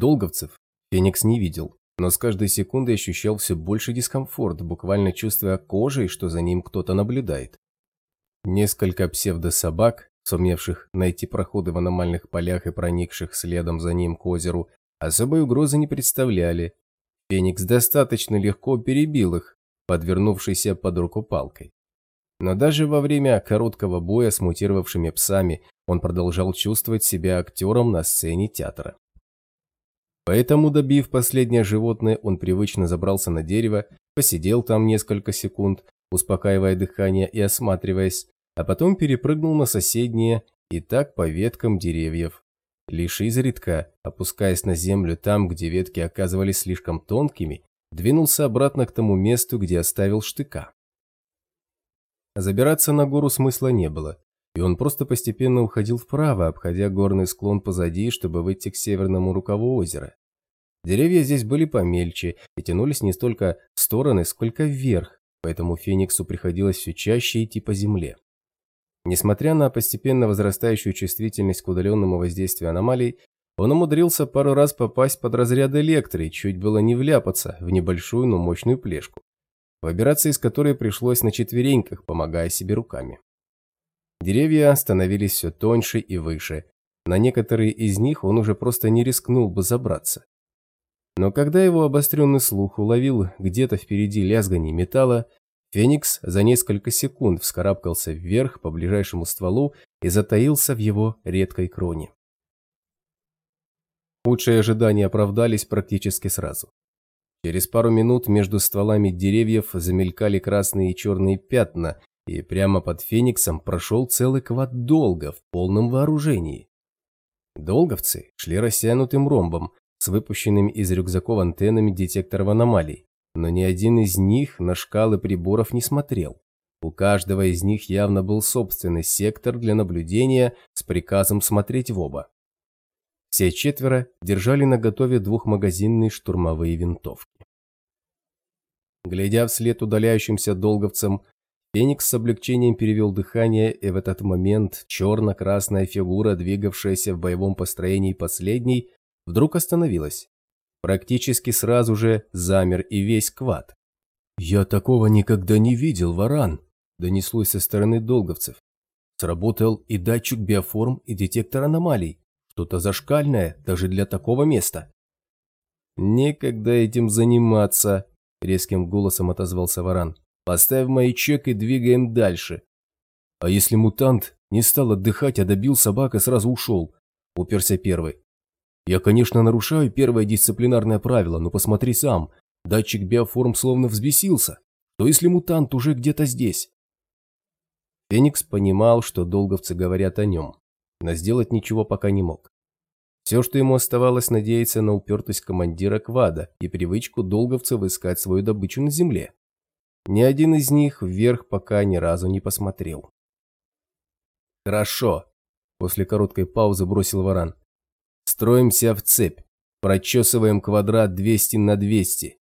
Долговцев Феникс не видел, но с каждой секундой ощущал все больше дискомфорт, буквально чувствуя кожей, что за ним кто-то наблюдает. Несколько псевдособак, сумевших найти проходы в аномальных полях и проникших следом за ним к озеру, особой угрозы не представляли. Феникс достаточно легко перебил их, подвернувшейся под руку палкой. Но даже во время короткого боя с мутировавшими псами он продолжал чувствовать себя актером на сцене театра. Поэтому, добив последнее животное, он привычно забрался на дерево, посидел там несколько секунд, успокаивая дыхание и осматриваясь, а потом перепрыгнул на соседние и так по веткам деревьев. Лишь изредка, опускаясь на землю там, где ветки оказывались слишком тонкими, двинулся обратно к тому месту, где оставил штыка. Забираться на гору смысла не было, и он просто постепенно уходил вправо, обходя горный склон позади, чтобы выйти к северному рукаву озера. Деревья здесь были помельче и тянулись не столько в стороны, сколько вверх, поэтому Фениксу приходилось все чаще идти по земле. Несмотря на постепенно возрастающую чувствительность к удаленному воздействию аномалий, он умудрился пару раз попасть под разряд электро чуть было не вляпаться в небольшую, но мощную плешку, выбираться из которой пришлось на четвереньках, помогая себе руками. Деревья становились все тоньше и выше, на некоторые из них он уже просто не рискнул бы забраться. Но когда его обостренный слух уловил где-то впереди лязгание металла, Феникс за несколько секунд вскарабкался вверх по ближайшему стволу и затаился в его редкой кроне. Худшие ожидания оправдались практически сразу. Через пару минут между стволами деревьев замелькали красные и черные пятна, и прямо под Фениксом прошел целый квад долга в полном вооружении. Долговцы шли растянутым ромбом с выпущенными из рюкзаков антеннами детекторов аномалий но ни один из них на шкалы приборов не смотрел. У каждого из них явно был собственный сектор для наблюдения с приказом смотреть в оба. Все четверо держали наготове двухмагазинные штурмовые винтовки. Глядя вслед удаляющимся долговцам, Феникс с облегчением перевел дыхание, и в этот момент черно-красная фигура, двигавшаяся в боевом построении последней, вдруг остановилась. Практически сразу же замер и весь квад. «Я такого никогда не видел, Варан!» – донеслось со стороны долговцев. Сработал и датчик биоформ, и детектор аномалий. Что-то зашкальное даже для такого места. «Некогда этим заниматься», – резким голосом отозвался Варан. «Поставь маячок и двигаем дальше». «А если мутант не стал отдыхать, а добил собак и сразу ушел?» – уперся первый. Я, конечно, нарушаю первое дисциплинарное правило, но посмотри сам. Датчик биоформ словно взбесился. То если мутант уже где-то здесь? Феникс понимал, что долговцы говорят о нем, но сделать ничего пока не мог. Все, что ему оставалось, надеяться на упертость командира Квада и привычку долговцев искать свою добычу на земле. Ни один из них вверх пока ни разу не посмотрел. «Хорошо», – после короткой паузы бросил Варан. Строимся в цепь. Прочесываем квадрат 200 на 200.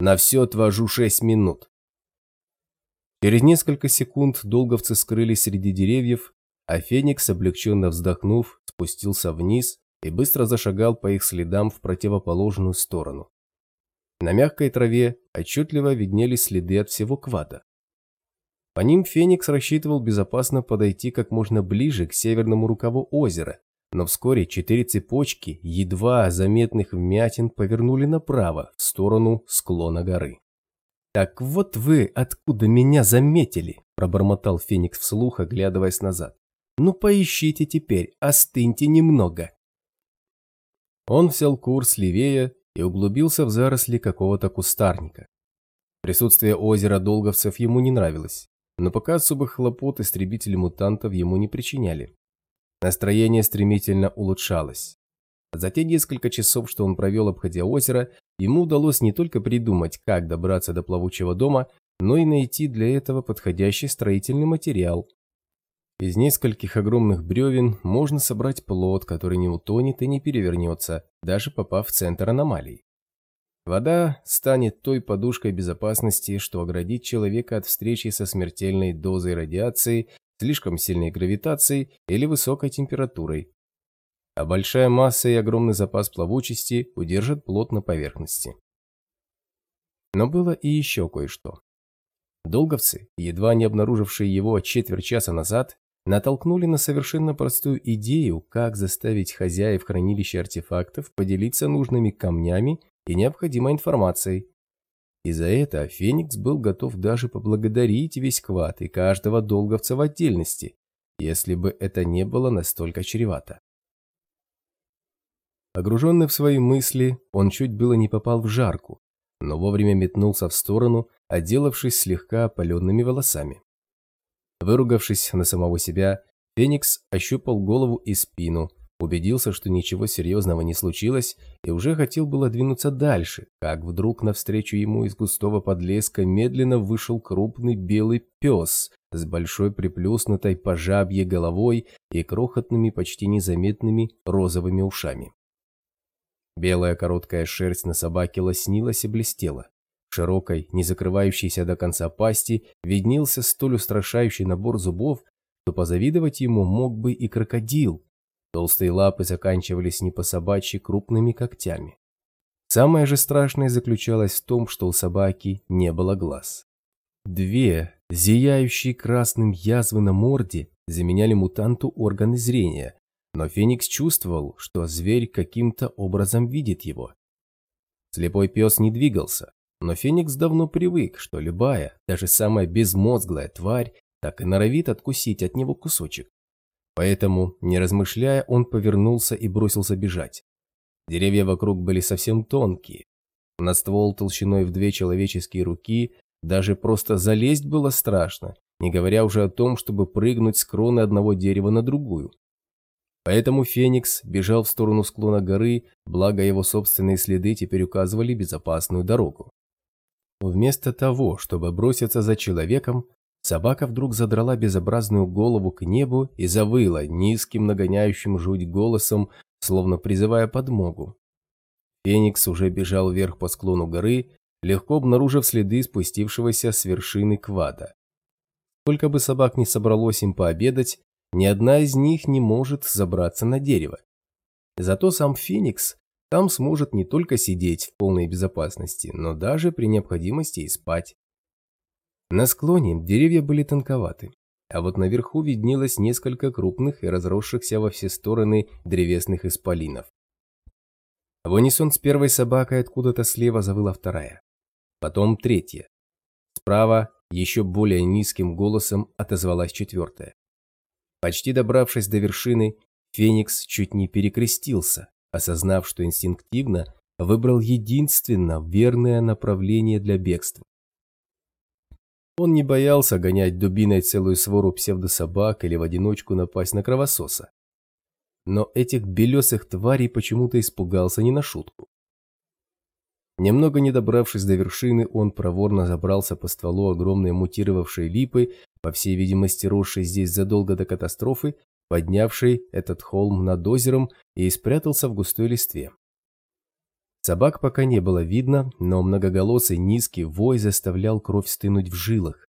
На все отвожу 6 минут. Через несколько секунд долговцы скрылись среди деревьев, а Феникс, облегченно вздохнув, спустился вниз и быстро зашагал по их следам в противоположную сторону. На мягкой траве отчетливо виднелись следы от всего квада. По ним Феникс рассчитывал безопасно подойти как можно ближе к северному рукаву озера, но вскоре четыре цепочки едва заметных вмятин повернули направо, в сторону склона горы. «Так вот вы откуда меня заметили!» – пробормотал Феникс вслух, оглядываясь назад. «Ну поищите теперь, остыньте немного!» Он взял курс левее и углубился в заросли какого-то кустарника. Присутствие озера долговцев ему не нравилось, но пока особых хлопот истребители мутантов ему не причиняли. Настроение стремительно улучшалось. За те несколько часов, что он провел, обходя озеро, ему удалось не только придумать, как добраться до плавучего дома, но и найти для этого подходящий строительный материал. Из нескольких огромных бревен можно собрать плод, который не утонет и не перевернется, даже попав в центр аномалий. Вода станет той подушкой безопасности, что оградит человека от встречи со смертельной дозой радиации слишком сильной гравитацией или высокой температурой. а большая масса и огромный запас плавучести удержат плод на поверхности. Но было и еще кое-что. Долговцы, едва не обнаружившие его четверть часа назад, натолкнули на совершенно простую идею, как заставить хозяев хранилища артефактов поделиться нужными камнями и необходимой информацией. И за это Феникс был готов даже поблагодарить весь квад и каждого долговца в отдельности, если бы это не было настолько чревато. Погруженный в свои мысли, он чуть было не попал в жарку, но вовремя метнулся в сторону, отделавшись слегка опаленными волосами. Выругавшись на самого себя, Феникс ощупал голову и спину, убедился, что ничего серьезного не случилось, и уже хотел было двинуться дальше, как вдруг навстречу ему из густого подлеска медленно вышел крупный белый пес с большой приплюснутой по жабье головой и крохотными, почти незаметными розовыми ушами. Белая короткая шерсть на собаке лоснилась и блестела. В широкой, не закрывающейся до конца пасти, виднелся столь устрашающий набор зубов, что позавидовать ему мог бы и крокодил. Толстые лапы заканчивались не по собачьи крупными когтями. Самое же страшное заключалось в том, что у собаки не было глаз. Две, зияющие красным язвы на морде, заменяли мутанту органы зрения, но Феникс чувствовал, что зверь каким-то образом видит его. Слепой пес не двигался, но Феникс давно привык, что любая, даже самая безмозглая тварь так и норовит откусить от него кусочек. Поэтому, не размышляя, он повернулся и бросился бежать. Деревья вокруг были совсем тонкие. На ствол толщиной в две человеческие руки даже просто залезть было страшно, не говоря уже о том, чтобы прыгнуть с кроны одного дерева на другую. Поэтому Феникс бежал в сторону склона горы, благо его собственные следы теперь указывали безопасную дорогу. Вместо того, чтобы броситься за человеком, собака вдруг задрала безобразную голову к небу и завыла низким нагоняющим жуть голосом, словно призывая подмогу. Феникс уже бежал вверх по склону горы, легко обнаружив следы спустившегося с вершины квада. Сколько бы собак не собралось им пообедать, ни одна из них не может забраться на дерево. Зато сам Феникс там сможет не только сидеть в полной безопасности, но даже при необходимости и спать. На склоне деревья были тонковаты, а вот наверху виднелось несколько крупных и разросшихся во все стороны древесных исполинов. В унисон с первой собакой откуда-то слева завыла вторая. Потом третья. Справа еще более низким голосом отозвалась четвертая. Почти добравшись до вершины, Феникс чуть не перекрестился, осознав, что инстинктивно выбрал единственно верное направление для бегства. Он не боялся гонять дубиной целую свору псевдособак или в одиночку напасть на кровососа. Но этих белесых тварей почему-то испугался не на шутку. Немного не добравшись до вершины, он проворно забрался по стволу огромной мутировавшей липы по всей видимости росший здесь задолго до катастрофы, поднявший этот холм над озером и спрятался в густой листве. Собак пока не было видно, но многоголосый низкий вой заставлял кровь стынуть в жилах.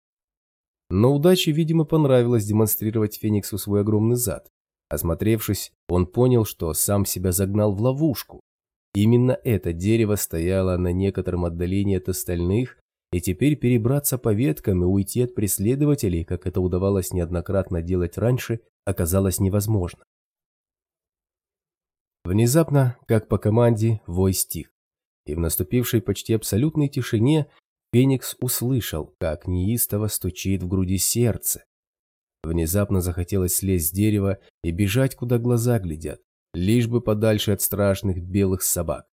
Но удаче, видимо, понравилось демонстрировать Фениксу свой огромный зад. Осмотревшись, он понял, что сам себя загнал в ловушку. Именно это дерево стояло на некотором отдалении от остальных, и теперь перебраться по веткам и уйти от преследователей, как это удавалось неоднократно делать раньше, оказалось невозможно. Внезапно, как по команде, вой стих, и в наступившей почти абсолютной тишине Феникс услышал, как неистово стучит в груди сердце. Внезапно захотелось слезть с дерева и бежать, куда глаза глядят, лишь бы подальше от страшных белых собак.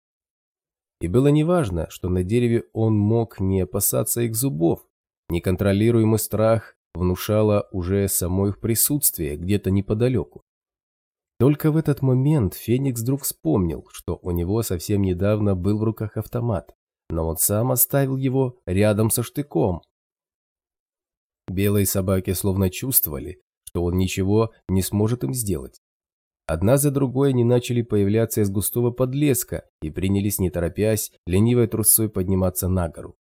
И было неважно, что на дереве он мог не опасаться их зубов. Неконтролируемый страх внушало уже само их присутствие где-то неподалеку. Только в этот момент Феникс вдруг вспомнил, что у него совсем недавно был в руках автомат, но он сам оставил его рядом со штыком. Белые собаки словно чувствовали, что он ничего не сможет им сделать. Одна за другой они начали появляться из густого подлеска и принялись, не торопясь, ленивой трусой подниматься на гору.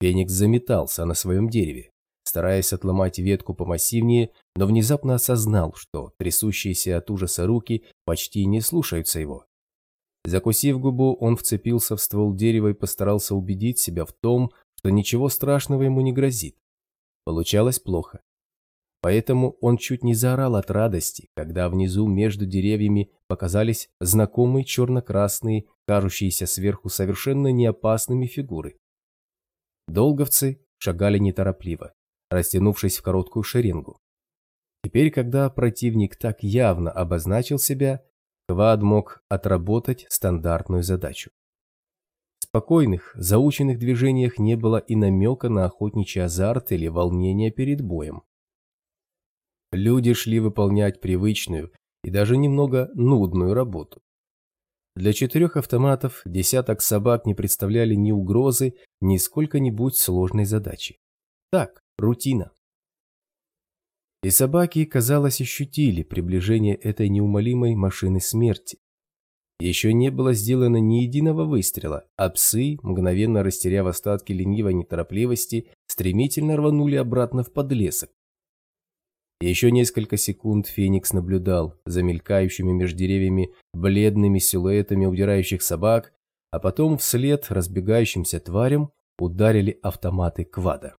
Феникс заметался на своем дереве. Стараясь отломать ветку помассивнее, но внезапно осознал, что трясущиеся от ужаса руки почти не слушаются его. Закусив губу, он вцепился в ствол дерева и постарался убедить себя в том, что ничего страшного ему не грозит. Получалось плохо. Поэтому он чуть не заорал от радости, когда внизу между деревьями показались знакомые черно-красные, кажущиеся сверху совершенно неопасными фигуры. Долговцы шагали неторопливо, растянувшись в короткую шеренгу. Теперь, когда противник так явно обозначил себя, Квад мог отработать стандартную задачу. В спокойных, заученных движениях не было и намека на охотничий азарт или волнение перед боем. Люди шли выполнять привычную и даже немного нудную работу. Для четырех автоматов десяток собак не представляли ни угрозы, ни сколько-нибудь сложной задачи. Так, рутина. И собаки, казалось, ощутили приближение этой неумолимой машины смерти. Еще не было сделано ни единого выстрела, а псы, мгновенно растеряв остатки ленивой неторопливости, стремительно рванули обратно в подлесок. Еще несколько секунд Феникс наблюдал за мелькающими между деревьями бледными силуэтами удирающих собак, а потом вслед разбегающимся тварям ударили автоматы квада.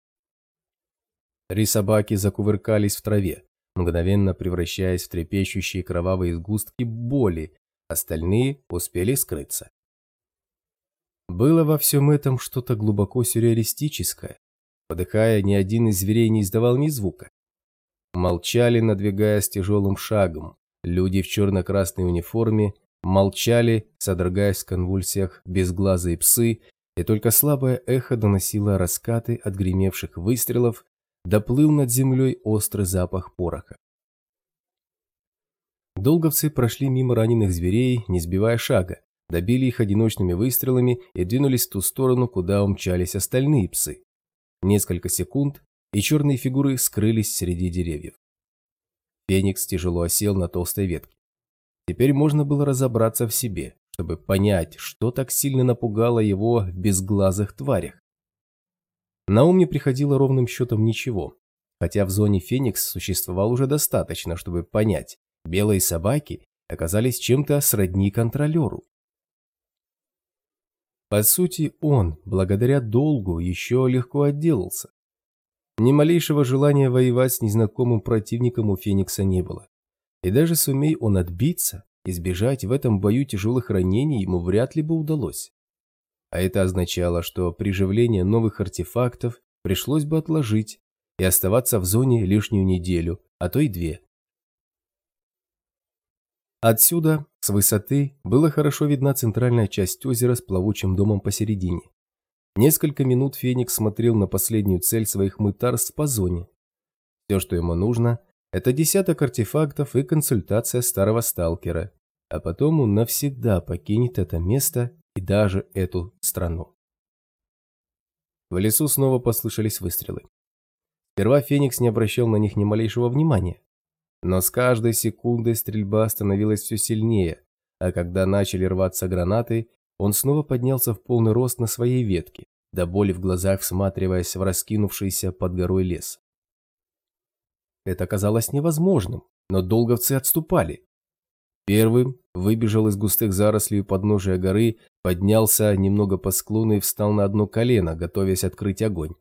Три собаки закувыркались в траве, мгновенно превращаясь в трепещущие кровавые сгустки боли, остальные успели скрыться. Было во всем этом что-то глубоко сюрреалистическое. Подыхая, ни один из зверей не издавал ни звука. Молчали, надвигаясь тяжелым шагом. Люди в черно-красной униформе молчали, содрогаясь в конвульсиях безглазые псы, и только слабое эхо доносило раскаты от гремевших выстрелов доплыл над землей острый запах пороха. Долговцы прошли мимо раненых зверей, не сбивая шага, добили их одиночными выстрелами и двинулись в ту сторону, куда умчались остальные псы. Несколько секунд, и черные фигуры скрылись среди деревьев. Феникс тяжело осел на толстой ветке. Теперь можно было разобраться в себе, чтобы понять, что так сильно напугало его в безглазых тварях. На ум не приходило ровным счетом ничего, хотя в зоне Феникс существовал уже достаточно, чтобы понять, белые собаки оказались чем-то сродни контролеру. По сути, он, благодаря долгу, еще легко отделался. Ни малейшего желания воевать с незнакомым противником у Феникса не было. И даже сумей он отбиться, избежать в этом бою тяжелых ранений ему вряд ли бы удалось. А это означало, что приживление новых артефактов пришлось бы отложить и оставаться в зоне лишнюю неделю, а то и две. Отсюда, с высоты, была хорошо видна центральная часть озера с плавучим домом посередине. Несколько минут Феникс смотрел на последнюю цель своих мытарств по зоне. Все, что ему нужно, это десяток артефактов и консультация старого сталкера, а потом он навсегда покинет это место и даже эту страну. В лесу снова послышались выстрелы. Сперва Феникс не обращал на них ни малейшего внимания. Но с каждой секундой стрельба становилась все сильнее, а когда начали рваться гранаты, он снова поднялся в полный рост на своей ветке, до боли в глазах всматриваясь в раскинувшийся под горой лес. Это казалось невозможным, но долговцы отступали, Первым выбежал из густых зарослей подножия горы, поднялся немного по склону и встал на одно колено, готовясь открыть огонь.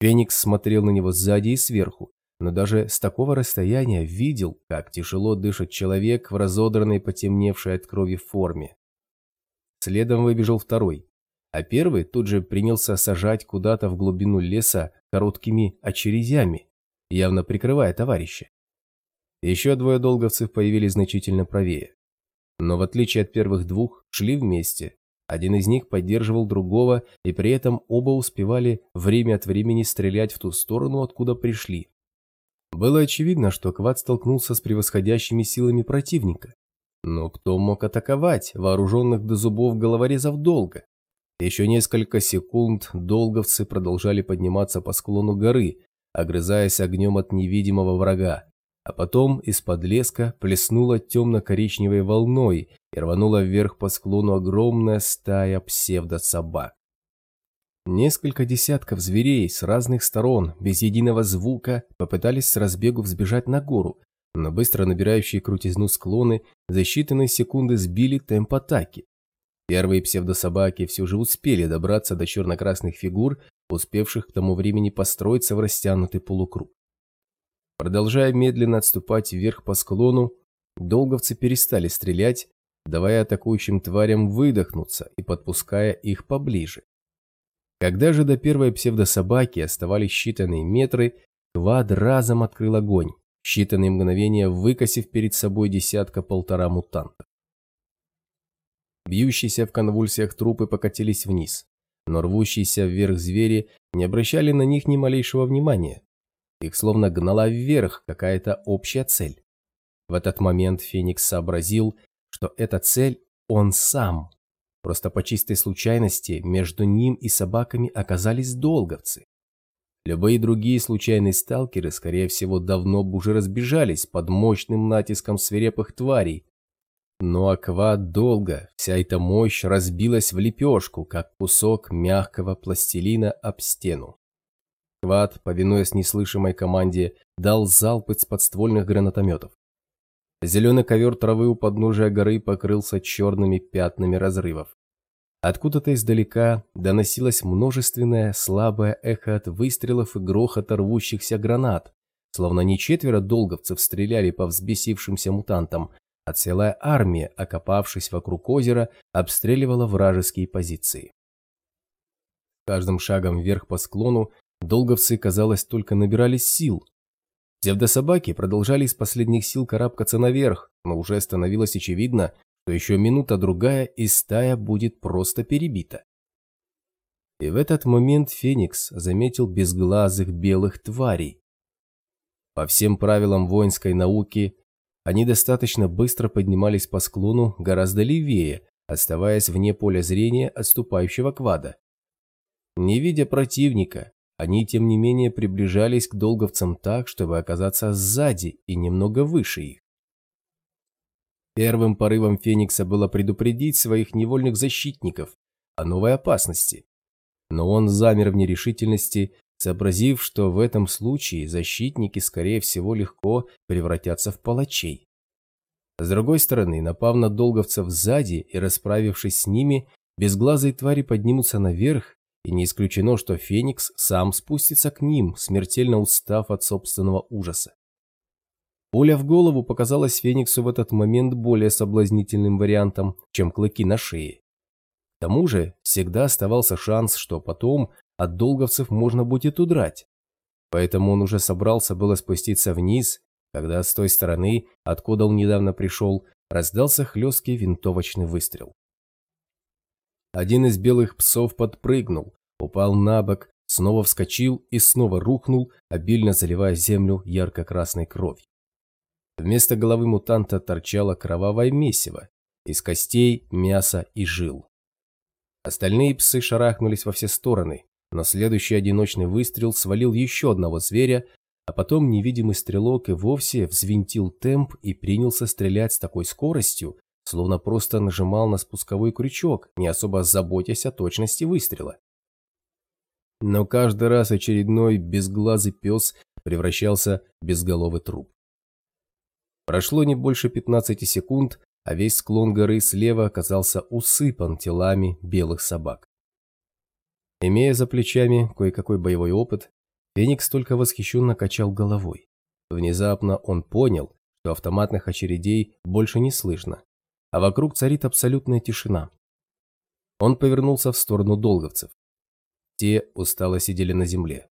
Феникс смотрел на него сзади и сверху, но даже с такого расстояния видел, как тяжело дышит человек в разодранной, потемневшей от крови форме. Следом выбежал второй, а первый тут же принялся сажать куда-то в глубину леса короткими очередями, явно прикрывая товарища. Еще двое долговцев появились значительно правее. Но в отличие от первых двух, шли вместе. Один из них поддерживал другого, и при этом оба успевали время от времени стрелять в ту сторону, откуда пришли. Было очевидно, что Квад столкнулся с превосходящими силами противника. Но кто мог атаковать вооруженных до зубов головорезов долго? Еще несколько секунд долговцы продолжали подниматься по склону горы, огрызаясь огнем от невидимого врага а потом из-под леска плеснула темно-коричневой волной и рванула вверх по склону огромная стая псевдособак. Несколько десятков зверей с разных сторон, без единого звука, попытались с разбегу взбежать на гору, но быстро набирающие крутизну склоны за считанные секунды сбили темп атаки. Первые псевдособаки все же успели добраться до черно-красных фигур, успевших к тому времени построиться в растянутый полукруг. Продолжая медленно отступать вверх по склону, долговцы перестали стрелять, давая атакующим тварям выдохнуться и подпуская их поближе. Когда же до первой псевдособаки оставались считанные метры, Квад разом открыл огонь, считанные мгновения выкосив перед собой десятка-полтора мутантов. Бьющиеся в конвульсиях трупы покатились вниз, но рвущиеся вверх звери не обращали на них ни малейшего внимания. Их словно гнала вверх какая-то общая цель. В этот момент Феникс сообразил, что эта цель он сам. Просто по чистой случайности между ним и собаками оказались долговцы. Любые другие случайные сталкеры, скорее всего, давно бы уже разбежались под мощным натиском свирепых тварей. Но акват долго, вся эта мощь разбилась в лепешку, как кусок мягкого пластилина об стену. Квад, повинуясь неслышимой команде, дал залп из подствольных гранатометов. Зеленый ковер травы у подножия горы покрылся черными пятнами разрывов. Откуда-то издалека доносилось множественное слабое эхо от выстрелов и грохота рвущихся гранат, словно не четверо долговцев стреляли по взбесившимся мутантам, а целая армия, окопавшись вокруг озера, обстреливала вражеские позиции. Каждым шагом вверх по склону долговцы, казалось, только набирались сил. Псевдособаки продолжали из последних сил карабкаться наверх, но уже становилось очевидно, то еще минута-другая, и стая будет просто перебита. И в этот момент Феникс заметил безглазых белых тварей. По всем правилам воинской науки, они достаточно быстро поднимались по склону гораздо левее, оставаясь вне поля зрения отступающего квада. Не видя противника, они, тем не менее, приближались к долговцам так, чтобы оказаться сзади и немного выше их. Первым порывом Феникса было предупредить своих невольных защитников о новой опасности. Но он замер в нерешительности, сообразив, что в этом случае защитники, скорее всего, легко превратятся в палачей. С другой стороны, напав на долговцев сзади и расправившись с ними, безглазые твари поднимутся наверх, и не исключено, что Феникс сам спустится к ним, смертельно устав от собственного ужаса. Пуля в голову показалась Фениксу в этот момент более соблазнительным вариантом, чем клыки на шее. К тому же всегда оставался шанс, что потом от долговцев можно будет удрать. Поэтому он уже собрался было спуститься вниз, когда с той стороны, откуда он недавно пришел, раздался хлесткий винтовочный выстрел. Один из белых псов подпрыгнул, упал на бок, снова вскочил и снова рухнул, обильно заливая землю ярко-красной кровью. Вместо головы мутанта торчало кровавое месиво из костей, мяса и жил. Остальные псы шарахнулись во все стороны, но следующий одиночный выстрел свалил еще одного зверя, а потом невидимый стрелок и вовсе взвинтил темп и принялся стрелять с такой скоростью, словно просто нажимал на спусковой крючок, не особо заботясь о точности выстрела. Но каждый раз очередной безглазый пес превращался в безголовый труп. Прошло не больше 15 секунд, а весь склон горы слева оказался усыпан телами белых собак. Имея за плечами кое-какой боевой опыт, Феникс только восхищенно качал головой. Внезапно он понял, что автоматных очередей больше не слышно, а вокруг царит абсолютная тишина. Он повернулся в сторону долговцев. Те устало сидели на земле,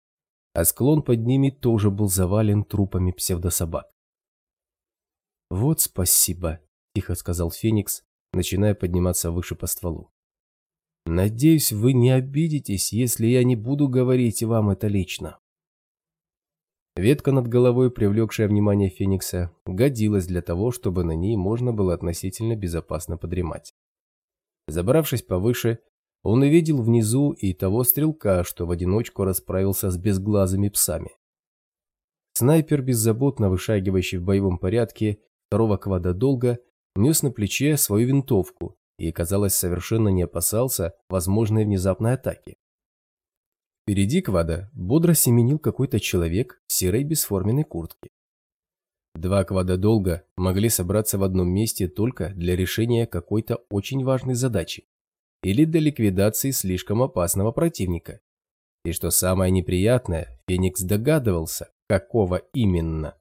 а склон под ними тоже был завален трупами псевдособак. «Вот спасибо», – тихо сказал Феникс, начиная подниматься выше по стволу. «Надеюсь, вы не обидитесь, если я не буду говорить вам это лично». Ветка над головой, привлекшая внимание Феникса, годилась для того, чтобы на ней можно было относительно безопасно подремать. Забравшись повыше, он увидел внизу и того стрелка, что в одиночку расправился с безглазыми псами. Снайпер, беззаботно вышагивающий в боевом порядке, второго квада долга, нес на плече свою винтовку и, казалось, совершенно не опасался возможной внезапной атаки. Впереди квада бодро семенил какой-то человек в серой бесформенной куртке. Два квада долго могли собраться в одном месте только для решения какой-то очень важной задачи или для ликвидации слишком опасного противника. И что самое неприятное, Феникс догадывался, какого именно.